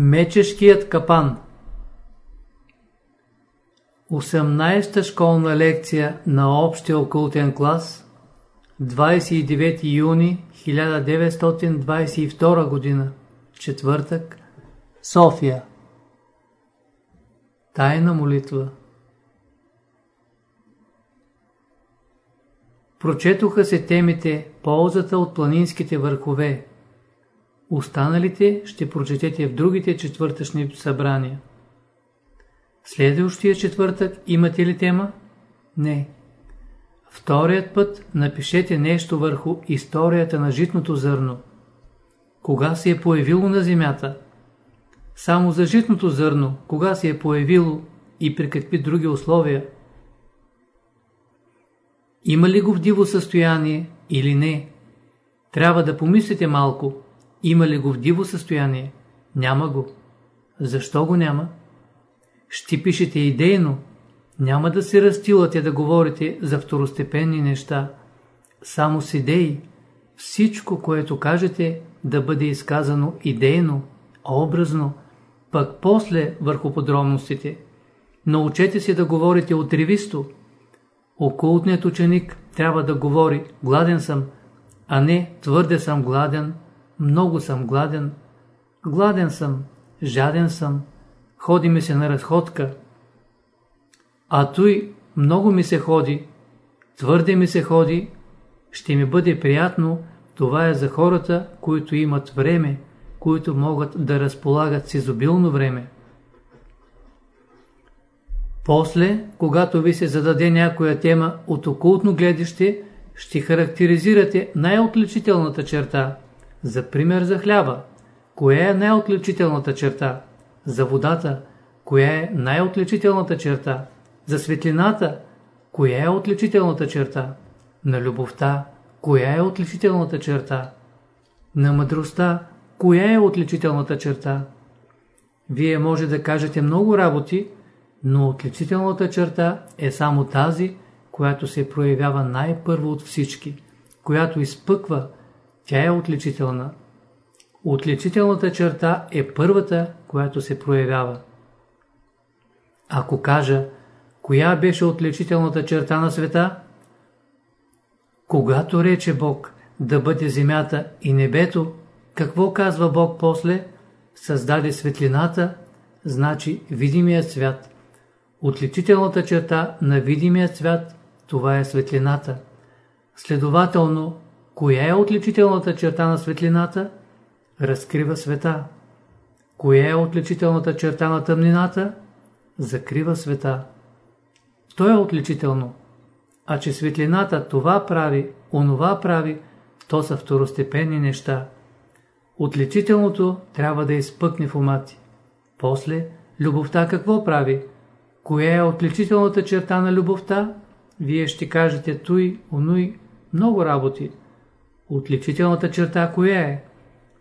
Мечешкият капан. 18-та школна лекция на общия окултен клас 29 юни 1922 година четвъртък София. Тайна молитва. Прочетоха се темите Ползата от планинските върхове Останалите ще прочетете в другите четвъртъчни събрания. Следващия четвъртък имате ли тема? Не. Вторият път напишете нещо върху историята на житното зърно. Кога се е появило на земята? Само за житното зърно, кога се е появило и при какви други условия? Има ли го в диво състояние или не? Трябва да помислите малко. Има ли го в диво състояние? Няма го. Защо го няма? Ще пишете идейно. Няма да се разтилате да говорите за второстепенни неща. Само с идеи. Всичко, което кажете, да бъде изказано идейно, образно, пък после върху подробностите. Научете се да говорите отревисто. Окултният ученик трябва да говори «Гладен съм», а не «Твърде съм гладен», много съм гладен, гладен съм, жаден съм, ходи ми се на разходка. А той много ми се ходи, твърде ми се ходи, ще ми бъде приятно, това е за хората, които имат време, които могат да разполагат с изобилно време. После, когато ви се зададе някоя тема от окултно гледаще, ще характеризирате най-отличителната черта – за пример за хляба. Коя е най-отличителната черта? За водата. Коя е най-отличителната черта? За светлината. Коя е отличителната черта? На любовта. Коя е отличителната черта? На мъдростта. Коя е отличителната черта? Вие може да кажете много работи, но отличителната черта е само тази, която се проявява най-първо от всички, която изпъква, тя е отличителна. Отличителната черта е първата, която се проявява. Ако кажа, коя беше отличителната черта на света? Когато рече Бог да бъде земята и небето, какво казва Бог после? Създаде светлината, значи видимият свят. Отличителната черта на видимият свят, това е светлината. Следователно, Коя е отличителната черта на светлината? Разкрива света. Коя е отличителната черта на тъмнината? Закрива света. То е отличително. А че светлината това прави, онова прави, то са второстепенни неща. Отличителното трябва да изпъкне в умати. После, любовта какво прави? Коя е отличителната черта на любовта? Вие ще кажете той, онуй, много работи. Отличителната черта коя е?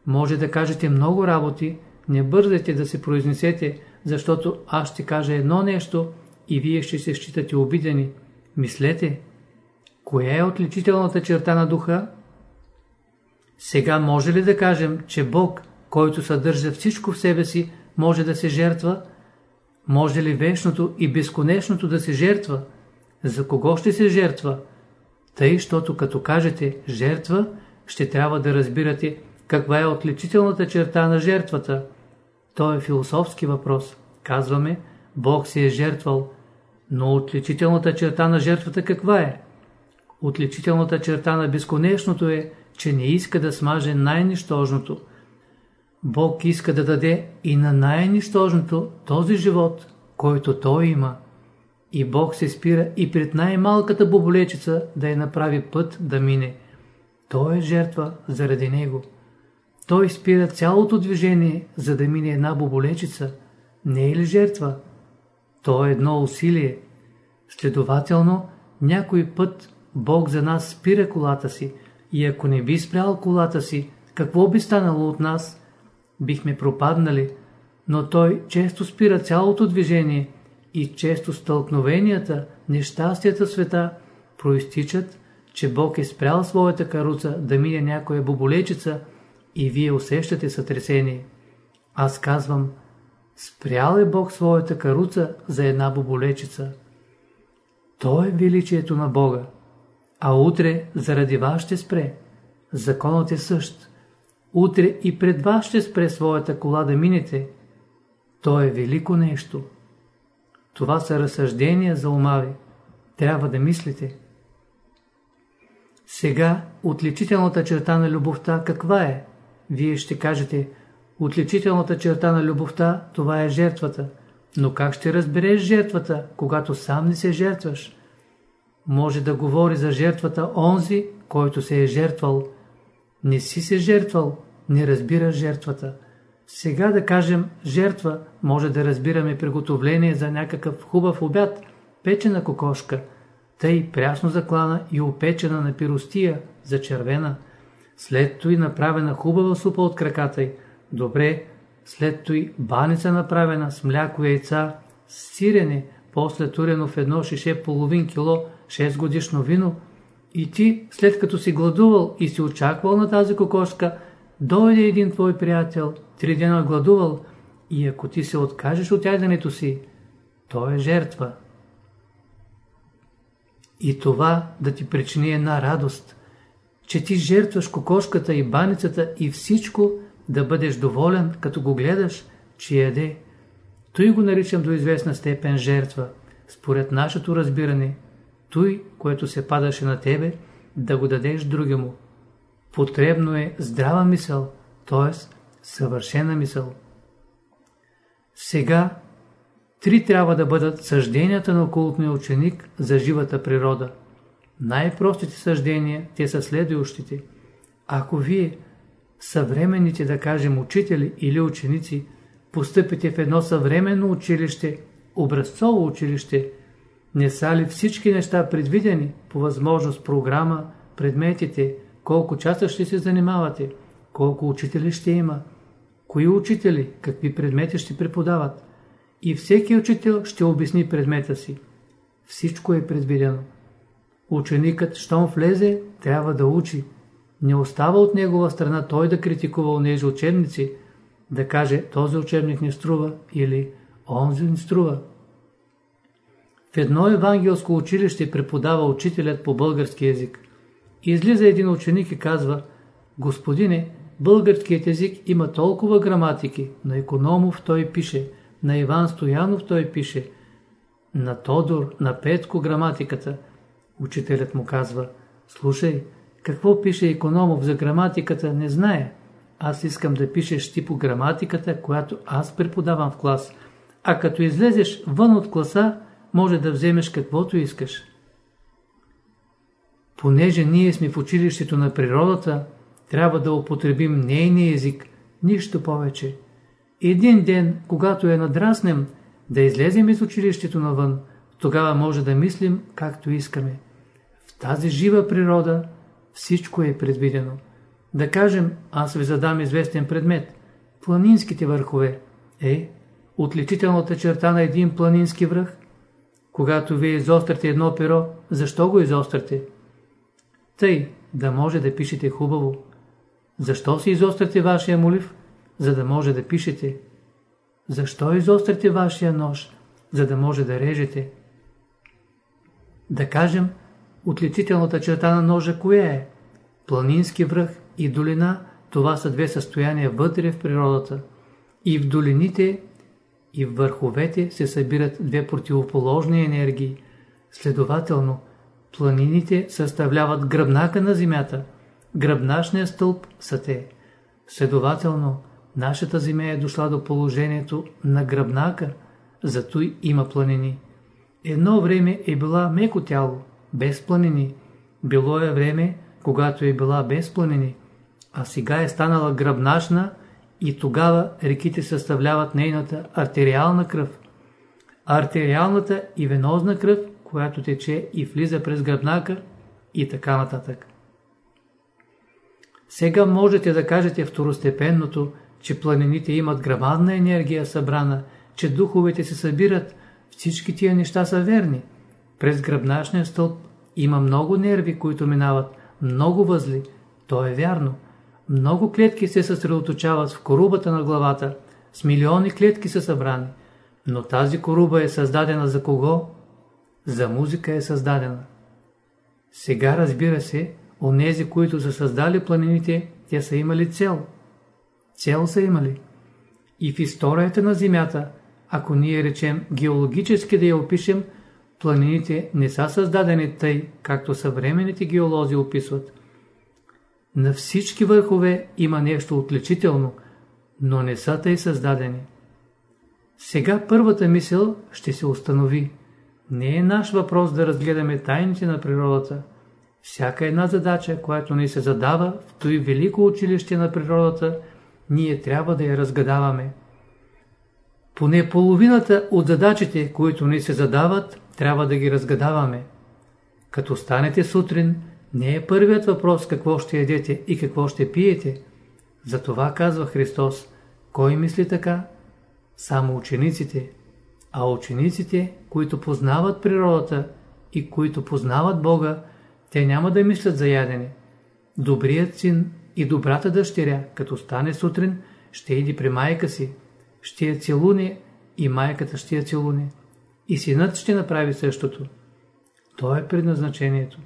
Може да кажете много работи, не бързайте да се произнесете, защото аз ще кажа едно нещо и вие ще се считате обидени. Мислете, коя е отличителната черта на духа? Сега може ли да кажем, че Бог, който съдържа всичко в себе си, може да се жертва? Може ли вечното и безконечното да се жертва? За кого ще се жертва? Тъй, щото като кажете жертва, ще трябва да разбирате каква е отличителната черта на жертвата. То е философски въпрос. Казваме, Бог се е жертвал, но отличителната черта на жертвата каква е? Отличителната черта на безконечното е, че не иска да смаже най-нищожното. Бог иска да даде и на най-нищожното този живот, който Той има. И Бог се спира и пред най-малката боболечица да я направи път да мине. Той е жертва заради него. Той спира цялото движение, за да мине една боболечица. Не е ли жертва? То е едно усилие. Следователно, някой път Бог за нас спира колата си и ако не би спрял колата си, какво би станало от нас? Бихме пропаднали, но Той често спира цялото движение и често стълкновенията, нещастията света проистичат, че Бог е спрял своята каруца да мине някоя боболечица и вие усещате сътресение. Аз казвам, спрял е Бог своята каруца за една боболечица. То е величието на Бога. А утре заради вас ще спре. Законът е същ. Утре и пред вас ще спре своята кола да минете. То е велико нещо. Това са разсъждения за умави. Трябва да мислите. Сега отличителната черта на любовта каква е? Вие ще кажете, отличителната черта на любовта това е жертвата. Но как ще разбереш жертвата, когато сам не се жертваш? Може да говори за жертвата онзи, който се е жертвал. Не си се жертвал, не разбираш жертвата. Сега да кажем жертва, може да разбираме приготовление за някакъв хубав обяд, печена кокошка, тъй прясно заклана и опечена на пиростия за червена, след той направена хубава супа от краката й, добре, след той баница направена с мляко и яйца, с сирене, после турено в едно шише половин кило 6 годишно вино, и ти, след като си гладувал и си очаквал на тази кокошка, дойде един твой приятел, три дена гладувал, и ако ти се откажеш от яденето си, то е жертва. И това да ти причини една радост, че ти жертваш кокошката и баницата и всичко да бъдеш доволен, като го гледаш, че яде. Той го наричам до известна степен жертва. Според нашето разбиране, той, което се падаше на тебе, да го дадеш другому. Потребно е здрава мисъл, т.е. съвършена мисъл. Сега три трябва да бъдат съжденията на окултния ученик за живата природа. Най-простите съждения, те са следващите. Ако вие, съвременните, да кажем, учители или ученици, постъпите в едно съвременно училище, образцово училище, не са ли всички неща предвидени, по възможност програма, предметите, колко часа ще се занимавате, колко учители ще има, кои учители, какви предмети ще преподават. И всеки учител ще обясни предмета си. Всичко е предвидено. Ученикът, щом влезе, трябва да учи. Не остава от негова страна той да критикува онези учебници, да каже този учебник не струва или онзи не струва. В едно евангелско училище преподава учителят по български язик. Излиза един ученик и казва, Господине, българският език има толкова граматики, на Економов той пише, на Иван Стоянов той пише, на Тодор, на Петко граматиката. Учителят му казва, слушай, какво пише Економов за граматиката не знае. Аз искам да пишеш ти по граматиката, която аз преподавам в клас. А като излезеш вън от класа, може да вземеш каквото искаш. Понеже ние сме в училището на природата, трябва да употребим нейния език, нищо повече. Един ден, когато я надраснем, да излезем из училището навън, тогава може да мислим както искаме. В тази жива природа всичко е предвидено. Да кажем, аз ви задам известен предмет. Планинските върхове. Е, отличителната черта на един планински връх. Когато вие изострите едно перо, защо го изострите? Тъй, да може да пишете хубаво. Защо си изострите вашия молив? За да може да пишете. Защо изострите вашия нож? За да може да режете. Да кажем, отличителната черта на ножа коя е? Планински връх и долина, това са две състояния вътре в природата. И в долините, и в върховете се събират две противоположни енергии. Следователно, Планините съставляват гръбнака на земята. Гръбначният стълб са те. Следователно, нашата земя е дошла до положението на гръбнака, зато има планини. Едно време е била меко тяло, без планини. Било е време, когато е била без планини, а сега е станала гръбначна и тогава реките съставляват нейната артериална кръв. Артериалната и венозна кръв която тече и влиза през гръбнака и така нататък. Сега можете да кажете второстепенното, че планините имат грамадна енергия събрана, че духовете се събират, всички тия неща са верни. През гръбначния стълб има много нерви, които минават, много възли, то е вярно. Много клетки се съсредоточават в корубата на главата, с милиони клетки са събрани, но тази коруба е създадена за кого? За музика е създадена. Сега разбира се, онези, които са създали планините, те са имали цел. Цел са имали. И в историята на Земята, ако ние речем геологически да я опишем, планините не са създадени тъй, както съвременните геолози описват. На всички върхове има нещо отличително, но не са тъй създадени. Сега първата мисъл ще се установи. Не е наш въпрос да разгледаме тайните на природата. Всяка една задача, която ни се задава в той велико училище на природата, ние трябва да я разгадаваме. Поне половината от задачите, които ни се задават, трябва да ги разгадаваме. Като станете сутрин, не е първият въпрос какво ще едете и какво ще пиете. Затова казва Христос, кой мисли така? Само учениците. А учениците, които познават природата и които познават Бога, те няма да мислят за ядене. Добрият син и добрата дъщеря, като стане сутрин, ще иди при майка си, ще я целуне и майката ще я целуне. И синът ще направи същото. То е предназначението.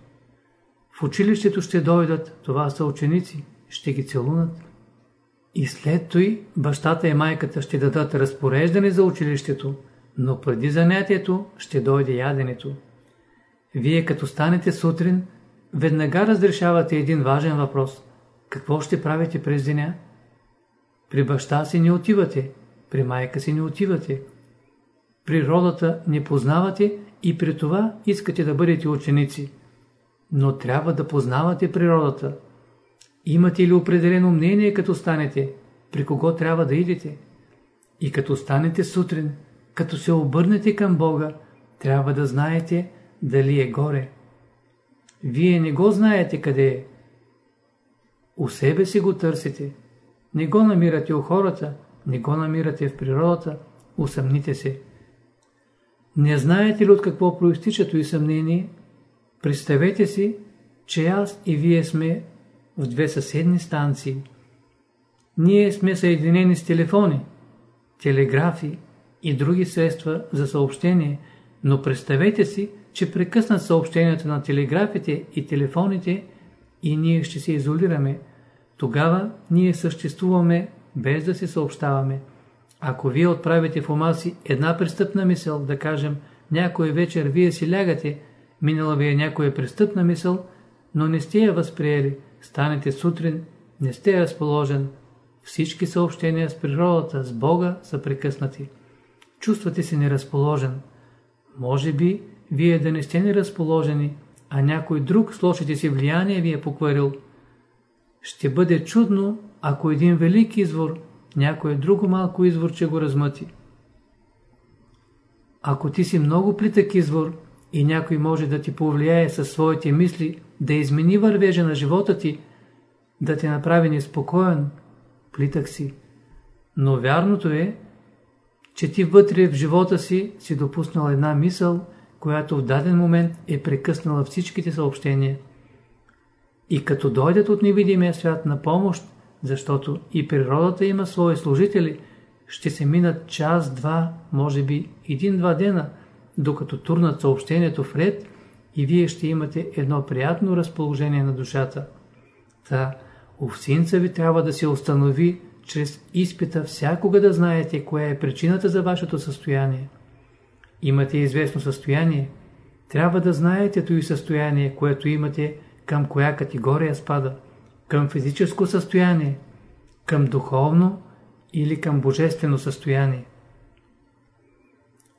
В училището ще дойдат, това са ученици, ще ги целунат. И след той бащата и майката ще дадат разпореждане за училището, но преди занятието ще дойде яденето. Вие като станете сутрин, веднага разрешавате един важен въпрос. Какво ще правите през деня? При баща си не отивате, при майка си не отивате. Природата не познавате и при това искате да бъдете ученици. Но трябва да познавате природата. Имате ли определено мнение като станете? При кого трябва да идете? И като станете сутрин, като се обърнете към Бога, трябва да знаете дали е горе. Вие не го знаете къде е. У себе си го търсите. Не го намирате у хората, не го намирате в природата, усъмните се. Не знаете ли от какво проистича и съмнение? Представете си, че аз и вие сме в две съседни станции. Ние сме съединени с телефони, телеграфи и други средства за съобщение, но представете си, че прекъснат съобщенията на телеграфите и телефоните и ние ще се изолираме. Тогава ние съществуваме без да се съобщаваме. Ако вие отправите в ума си една престъпна мисъл, да кажем, някой вечер вие си лягате, минала ви е някоя престъпна мисъл, но не сте я възприели, станете сутрин, не сте разположен, всички съобщения с природата, с Бога са прекъснати. Чувствате се неразположен. Може би вие да не сте неразположени, а някой друг с лошите си влияние ви е покварил. Ще бъде чудно, ако един велик извор, някое друго малко изворче го размъти. Ако ти си много плитък извор и някой може да ти повлияе със своите мисли, да измени вървежа на живота ти, да те направи неспокоен, плитък си. Но вярното е, че ти вътре в живота си си допуснал една мисъл, която в даден момент е прекъснала всичките съобщения. И като дойдат от невидимия свят на помощ, защото и природата има свои служители, ще се минат час, два, може би един-два дена, докато турнат съобщението в ред и вие ще имате едно приятно разположение на душата. Та, овсинца ви трябва да се установи чрез изпита всякога да знаете коя е причината за вашето състояние. Имате известно състояние, трябва да знаете това състояние, което имате, към коя категория спада – към физическо състояние, към духовно или към божествено състояние.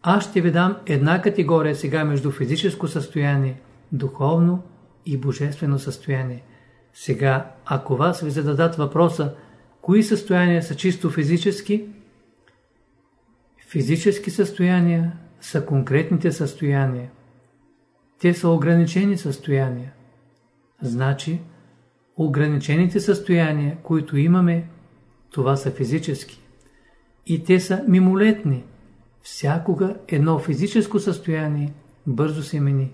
Аз ще ви дам една категория сега между физическо състояние, духовно и божествено състояние. Сега, ако вас ви зададат въпроса, кои състояния са чисто физически, физически състояния са конкретните състояния. Те са ограничени състояния. Значи, ограничените състояния, които имаме, това са физически. И те са мимолетни. Всякога едно физическо състояние бързо се мени.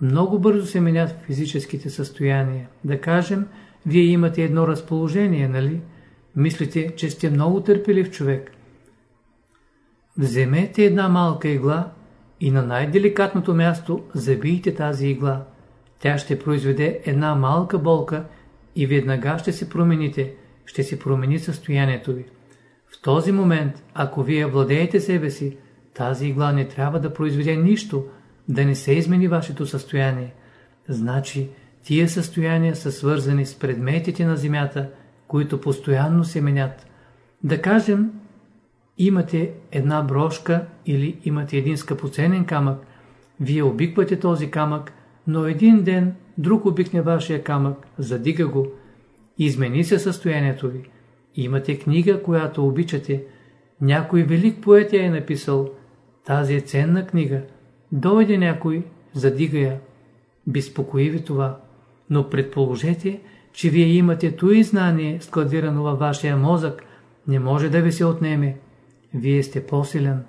Много бързо се менят физическите състояния. Да кажем, вие имате едно разположение, нали? Мислите, че сте много търпелив човек. Вземете една малка игла и на най-деликатното място забийте тази игла. Тя ще произведе една малка болка и веднага ще се промените, ще се промени състоянието ви. В този момент, ако вие владеете себе си, тази игла не трябва да произведе нищо, да не се измени вашето състояние. Значи, тия състояния са свързани с предметите на земята, които постоянно се менят. Да кажем, имате една брошка или имате един скъпоценен камък, вие обиквате този камък, но един ден друг обикне вашия камък, задига го, измени се състоянието ви. Имате книга, която обичате, някой велик поет я е написал, тази е ценна книга, дойде някой, задига я, безпокои ви това, но предположете, че вие имате и знание, складирано във вашия мозък, не може да ви се отнеме. Вие сте по-силен.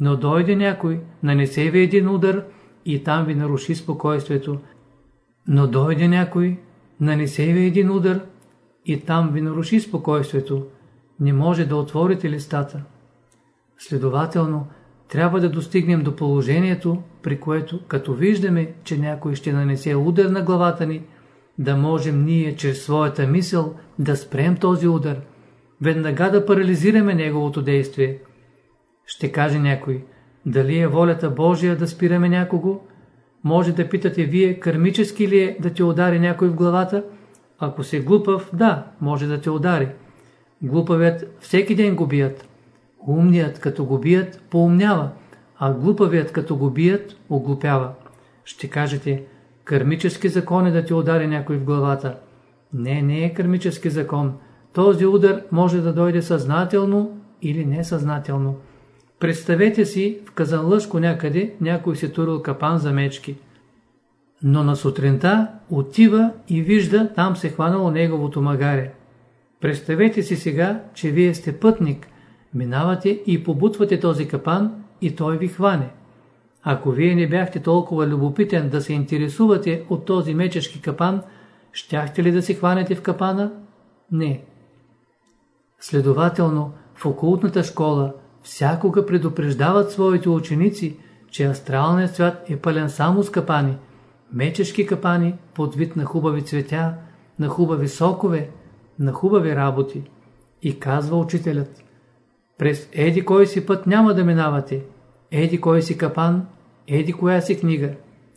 Но дойде някой, нанесе ви един удар и там ви наруши спокойствието. Но дойде някой, нанесе ви един удар и там ви наруши спокойствието. Не може да отворите листата. Следователно, трябва да достигнем до положението, при което, като виждаме, че някой ще нанесе удар на главата ни, да можем ние чрез своята мисъл да спрем този удар, веднага да парализираме неговото действие. Ще каже някой, дали е волята Божия да спираме някого? Може да питате вие, кармически ли е да те удари някой в главата? Ако си глупав, да, може да те удари. Глупавият всеки ден го бият. Умният, като го бият, поумнява, а глупавият, като го бият, оглупява. Ще кажете, Кърмически закон е да ти удари някой в главата. Не, не е кърмически закон. Този удар може да дойде съзнателно или несъзнателно. Представете си в Казанлъшко някъде някой се турил капан за мечки. Но на сутринта отива и вижда там се хванало неговото магаре. Представете си сега, че вие сте пътник, минавате и побутвате този капан и той ви хване. Ако вие не бяхте толкова любопитен да се интересувате от този мечешки капан, щяхте ли да се хванете в капана? Не. Следователно, в окултната школа всякога предупреждават своите ученици, че астралният свят е пълен само с капани, мечешки капани под вид на хубави цветя, на хубави сокове, на хубави работи. И казва учителят, през еди кой си път няма да минавате, еди кой си капан, еди коя си книга,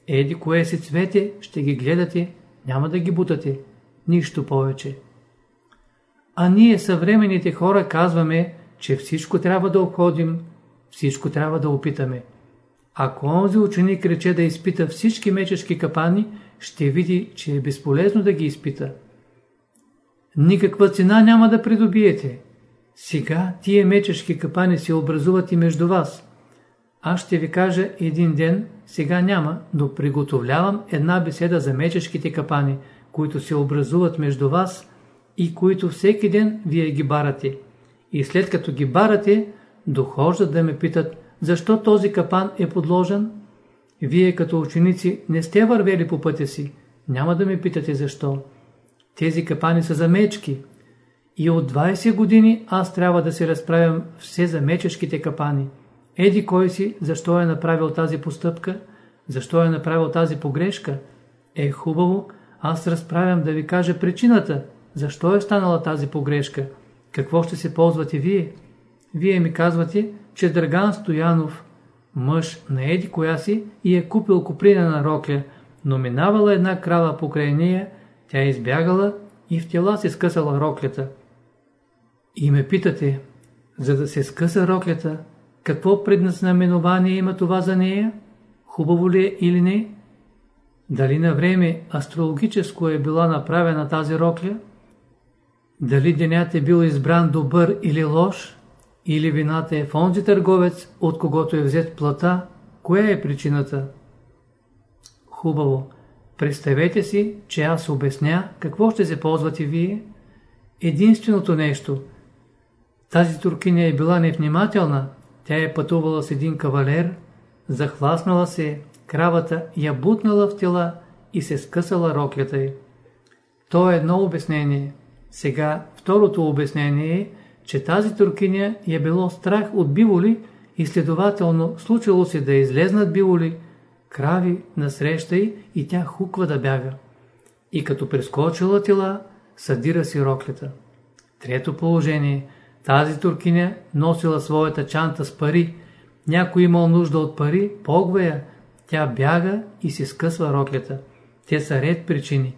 еди кое си цвете, ще ги гледате, няма да ги бутате, нищо повече. А ние съвременните хора казваме, че всичко трябва да обходим, всичко трябва да опитаме. Ако онзи ученик рече да изпита всички мечешки капани, ще види, че е безполезно да ги изпита. Никаква цена няма да придобиете. Сега тия мечешки капани се образуват и между вас. Аз ще ви кажа един ден, сега няма, но приготовлявам една беседа за мечешките капани, които се образуват между вас и които всеки ден вие ги барате. И след като ги барате, дохождат да ме питат, защо този капан е подложен? Вие като ученици не сте вървели по пътя си, няма да ме питате защо. Тези капани са за мечки. И от 20 години аз трябва да се разправям все за мечешките капани. Еди кой си, защо е направил тази постъпка, защо е направил тази погрешка. Е хубаво, аз разправям да ви кажа причината, защо е станала тази погрешка. Какво ще се ползвате вие? Вие ми казвате, че Драган Стоянов, мъж на еди коя си, и е купил куприна на рокля, но минавала една крава покрай нея, тя е избягала и в тела се скъсала роклята. И ме питате, за да се скъса роклята, какво предназнаменование има това за нея? Хубаво ли е или не? Дали на време астрологическо е била направена тази рокля? Дали денят е бил избран добър или лош? Или вината е в онзи търговец, от когото е взет плата? Коя е причината? Хубаво. Представете си, че аз обясня какво ще се ползвате вие. Единственото нещо. Тази туркиня е била невнимателна, тя е пътувала с един кавалер, захласнала се, кравата я бутнала в тела и се скъсала роклята й. То е едно обяснение. Сега второто обяснение е, че тази туркиня е било страх от биволи и следователно случило се да излезнат биволи, крави насреща й и тя хуква да бяга. И като прескочила тела, съдира си роклята. Трето положение. Тази туркиня носила своята чанта с пари. Някой имал нужда от пари, погва я. Тя бяга и си скъсва роклята. Те са ред причини.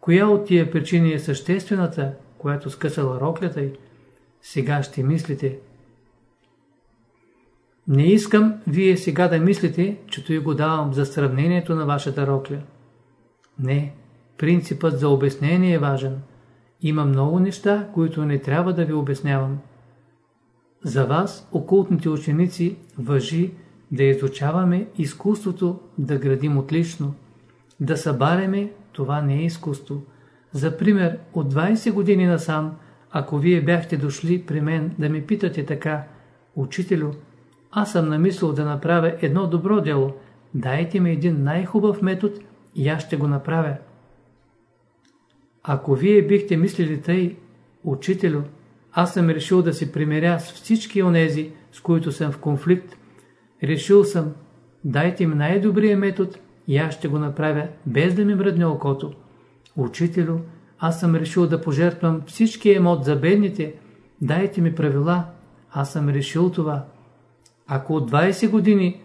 Коя от тия причини е съществената, която скъсала роклята й? Сега ще мислите. Не искам вие сега да мислите, че той го давам за сравнението на вашата рокля. Не, принципът за обяснение е важен. Има много неща, които не трябва да ви обяснявам. За вас, окултните ученици, въжи да изучаваме изкуството да градим отлично. Да събаряме, това не е изкуство. За пример, от 20 години насам, ако вие бяхте дошли при мен да ми питате така, Учителю, аз съм намислил да направя едно добро дело, дайте ми един най-хубав метод и аз ще го направя. Ако вие бихте мислили тъй, учителю, аз съм решил да се примиря с всички онези, с които съм в конфликт. Решил съм, дайте ми най-добрия метод и аз ще го направя, без да ми мръдне окото. Учителю, аз съм решил да пожертвам всички емот за бедните. Дайте ми правила. Аз съм решил това. Ако от 20 години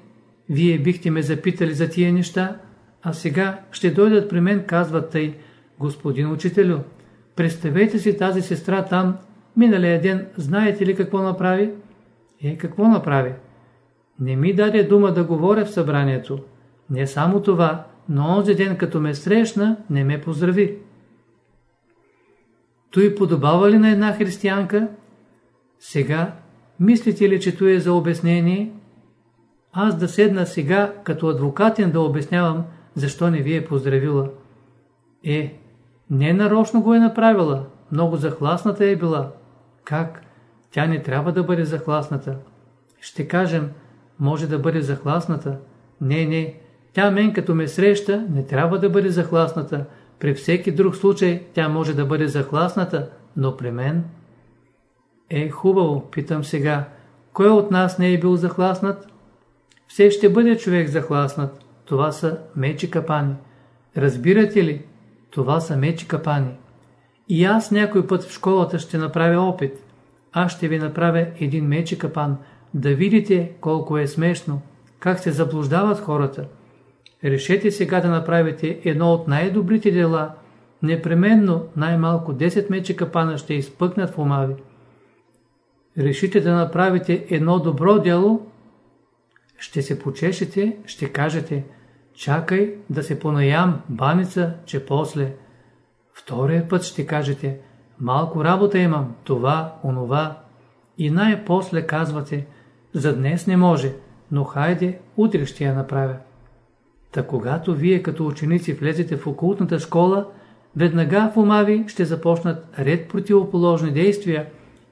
вие бихте ме запитали за тия неща, а сега ще дойдат при мен, казват тъй, господин учителю, представете си тази сестра там, миналия ден, знаете ли какво направи? Е, какво направи? Не ми даде дума да говоря в събранието. Не само това, но онзи ден, като ме срещна, не ме поздрави. Той подобава ли на една християнка? Сега, мислите ли, че той е за обяснение? Аз да седна сега, като адвокатен да обяснявам, защо не ви е поздравила. Е, не нарочно го е направила, много захласната е била. Как? Тя не трябва да бъде захласната. Ще кажем, може да бъде захласната. Не, не, тя мен като ме среща, не трябва да бъде захласната. При всеки друг случай тя може да бъде захласната, но при мен... Е, хубаво, питам сега, кой от нас не е бил захласнат? Все ще бъде човек захласнат. Това са мечи капани. Разбирате ли? Това са мечи капани. И аз някой път в школата ще направя опит. Аз ще ви направя един мечи капан, да видите колко е смешно, как се заблуждават хората. Решете сега да направите едно от най-добрите дела, непременно най-малко 10 мечи капана ще изпъкнат в ума ви. Решите да направите едно добро дело, ще се почешете, ще кажете, чакай да се понаям, баница, че после. Вторият път ще кажете, малко работа имам, това, онова. И най-после казвате, за днес не може, но хайде, утре ще я направя. Та когато вие като ученици влезете в окултната школа, веднага в ума ви ще започнат ред противоположни действия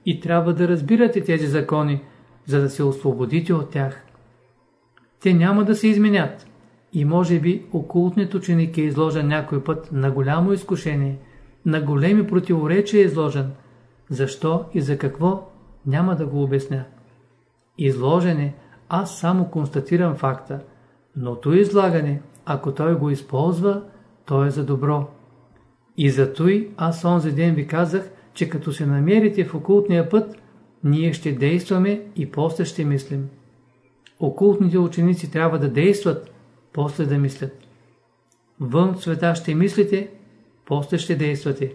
и трябва да разбирате тези закони, за да се освободите от тях. Те няма да се изменят и може би окултният ученик е изложен някой път на голямо изкушение, на големи противоречия е изложен. Защо и за какво, няма да го обясня. Изложене, аз само констатирам факта – но то излагане, ако той го използва, то е за добро. И за той аз онзи ден ви казах, че като се намерите в окултния път, ние ще действаме и после ще мислим. Окултните ученици трябва да действат, после да мислят. Вън света ще мислите, после ще действате.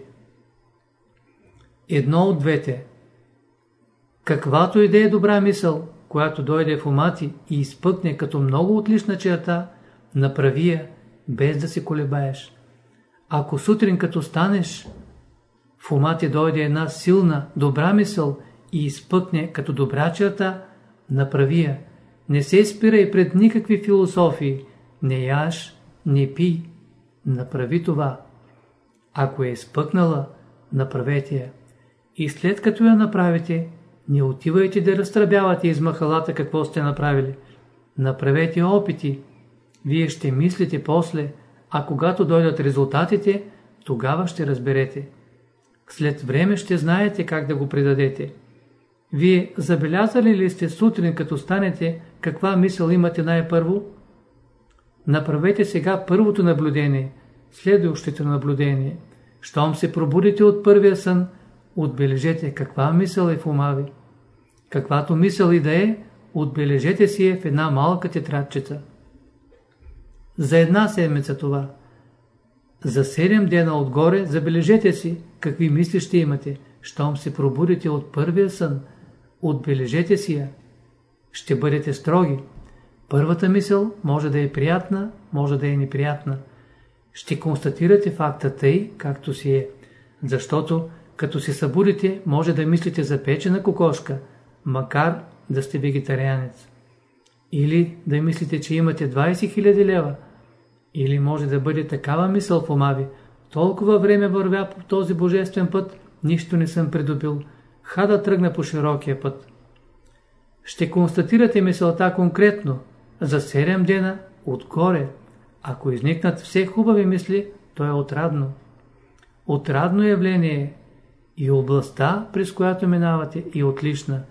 Едно от двете. Каквато и да е добра мисъл, която дойде в ума ти и изпъкне като много отлична черта, направи я, без да се колебаеш. Ако сутрин като станеш, в ума ти дойде една силна, добра мисъл и изпъкне като добра черта, направи я. Не се спирай пред никакви философии, не яш, не пи, направи това. Ако е изпъкнала, направете я. И след като я направите, не отивайте да разтръбявате из махалата какво сте направили. Направете опити. Вие ще мислите после, а когато дойдат резултатите, тогава ще разберете. След време ще знаете как да го предадете. Вие забелязали ли сте сутрин, като станете, каква мисъл имате най-първо? Направете сега първото наблюдение, следващото наблюдение. Щом се пробудите от първия сън, отбележете каква мисъл е в ума ви. Каквато мисъл и да е, отбележете си е в една малка тетрадчица. За една седмица това. За 7 дена отгоре забележете си какви мисли ще имате, щом се пробудите от първия сън. Отбележете си я. Ще бъдете строги. Първата мисъл може да е приятна, може да е неприятна. Ще констатирате факта тъй, както си е. Защото, като се събудите, може да мислите за печена кокошка, макар да сте вегетарианец. Или да мислите, че имате 20 000 лева. Или може да бъде такава мисъл в ума ви. Толкова време вървя по този божествен път, нищо не съм придобил. Ха да тръгна по широкия път. Ще констатирате мисълта конкретно. За 7 дена, отгоре. Ако изникнат все хубави мисли, то е отрадно. Отрадно явление е и областта, през която минавате, и отлична.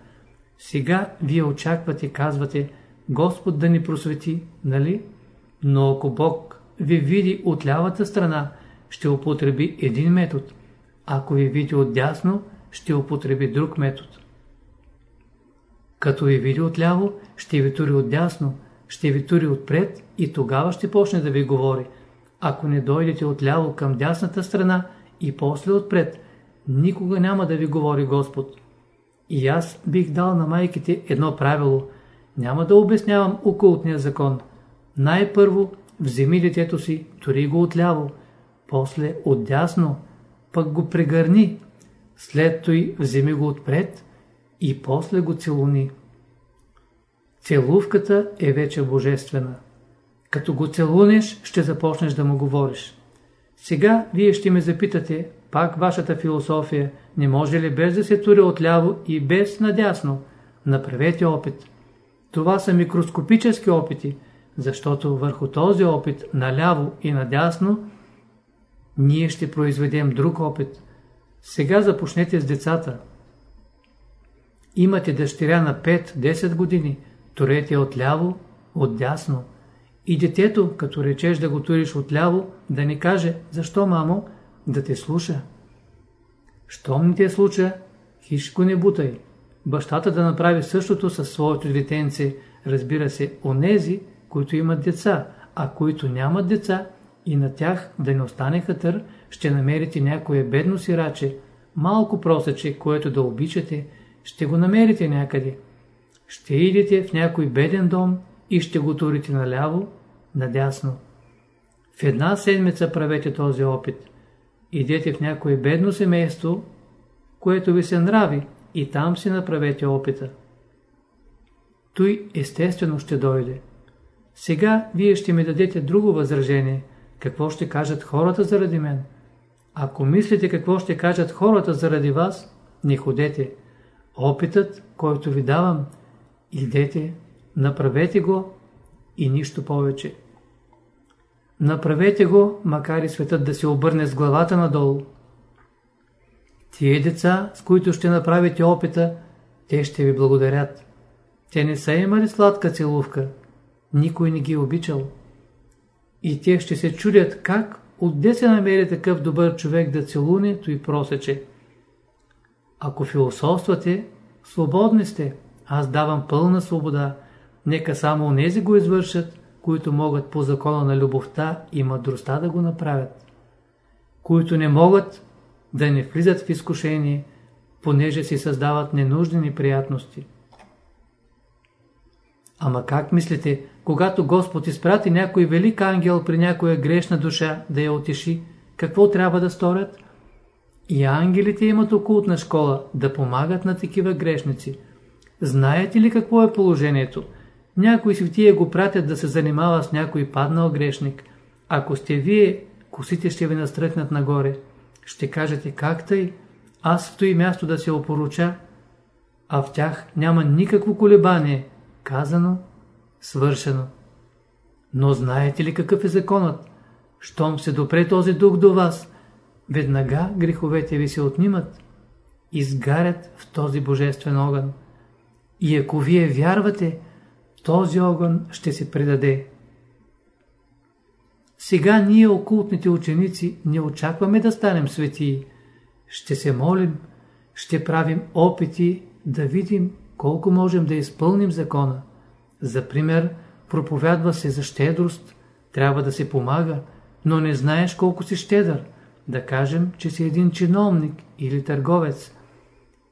Сега вие очаквате, казвате, Господ да ни просвети, нали? Но ако Бог ви види от лявата страна, ще употреби един метод. Ако ви види от дясно, ще употреби друг метод. Като ви види отляво, ще ви тури отдясно, ще ви тури отпред и тогава ще почне да ви говори. Ако не дойдете отляво към дясната страна и после отпред, никога няма да ви говори Господ. И аз бих дал на майките едно правило. Няма да обяснявам окултния закон. Най-първо вземи детето си, тори го отляво, после отдясно, пък го прегърни, след той вземи го отпред и после го целуни. Целувката е вече божествена. Като го целунеш, ще започнеш да му говориш. Сега вие ще ме запитате, пак вашата философия, не може ли без да се тури отляво и без надясно? Направете опит. Това са микроскопически опити, защото върху този опит наляво и надясно ние ще произведем друг опит. Сега започнете с децата. Имате дъщеря на 5-10 години, турете отляво, отдясно. И детето, като речеш да го туриш отляво, да не каже, защо мамо, да те слуша. Щом не те слуша, хищко не бутай. Бащата да направи същото със своето детенце, разбира се, онези, които имат деца, а които нямат деца, и на тях да не остане хатър, ще намерите някое бедно сираче, малко просече, което да обичате, ще го намерите някъде. Ще идете в някой беден дом и ще го турите наляво, надясно. В една седмица правете този опит. Идете в някое бедно семейство, което ви се нрави и там си направете опита. Той естествено ще дойде. Сега вие ще ми дадете друго възражение. Какво ще кажат хората заради мен? Ако мислите какво ще кажат хората заради вас, не ходете. Опитът, който ви давам, идете, направете го и нищо повече. Направете го, макар и светът да се обърне с главата надолу. Тие деца, с които ще направите опита, те ще ви благодарят. Те не са имали сладка целувка. Никой не ги е обичал. И те ще се чудят как, отде се намери такъв добър човек да целуне, и просече. Ако философствате, свободни сте. Аз давам пълна свобода. Нека само онези го извършат, които могат по закона на любовта и мъдростта да го направят. Които не могат да не влизат в изкушение, понеже си създават ненужни неприятности. Ама как мислите, когато Господ изпрати някой велик ангел при някоя грешна душа да я отеши, какво трябва да сторят? И ангелите имат окултна школа да помагат на такива грешници. Знаете ли какво е положението? Някои светия го пратят да се занимава с някой паднал грешник. Ако сте вие, косите ще ви настръкнат нагоре. Ще кажете как тъй? Аз в той място да се опоруча, а в тях няма никакво колебание. Казано, свършено. Но знаете ли какъв е законът? Щом се допре този дух до вас, веднага греховете ви се отнимат, изгарят в този божествен огън. И ако вие вярвате, този огън ще се предаде. Сега ние, окултните ученици, не очакваме да станем светии. Ще се молим, ще правим опити да видим колко можем да изпълним закона. За пример, проповядва се за щедрост, трябва да се помага, но не знаеш колко си щедър. Да кажем, че си един чиновник или търговец.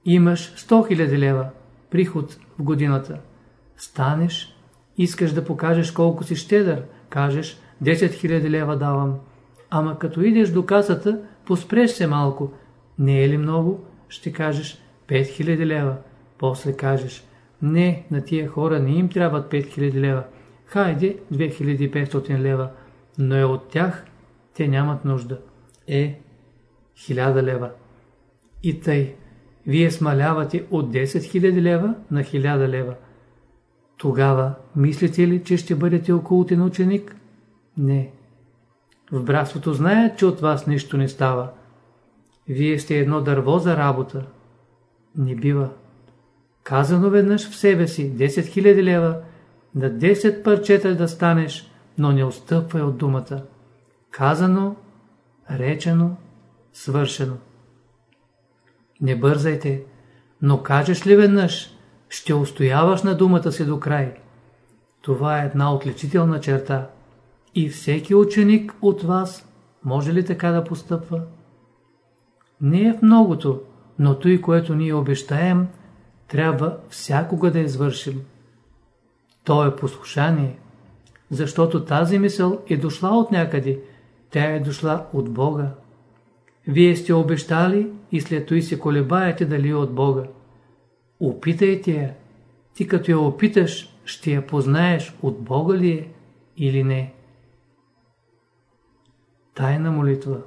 Имаш 100 000 лева приход в годината. Станеш, искаш да покажеш колко си щедър, кажеш 10 000 лева давам. Ама като идеш до касата, поспреш се малко. Не е ли много? Ще кажеш 5000 лева. После кажеш, не, на тия хора не им трябват 5000 лева. Хайде 2500 лева. Но е от тях те нямат нужда. Е, 1000 лева. И тъй, вие смалявате от 10 000 лева на 1000 лева. Тогава мислите ли, че ще бъдете окултен ученик? Не. В братството знаят, че от вас нищо не става. Вие сте едно дърво за работа. Не бива. Казано веднъж в себе си 10 000 лева, на 10 парчета да станеш, но не отстъпвай от думата. Казано, речено, свършено. Не бързайте, но кажеш ли веднъж, ще устояваш на думата си до край. Това е една отличителна черта. И всеки ученик от вас може ли така да постъпва? Не е в многото, но той, което ние обещаем, трябва всякога да извършим. То е послушание, защото тази мисъл е дошла от някъде, тя е дошла от Бога. Вие сте обещали и след това се колебаете дали е от Бога. Опитайте я. Ти като я опиташ, ще я познаеш от Бога ли е или не. Тайна молитва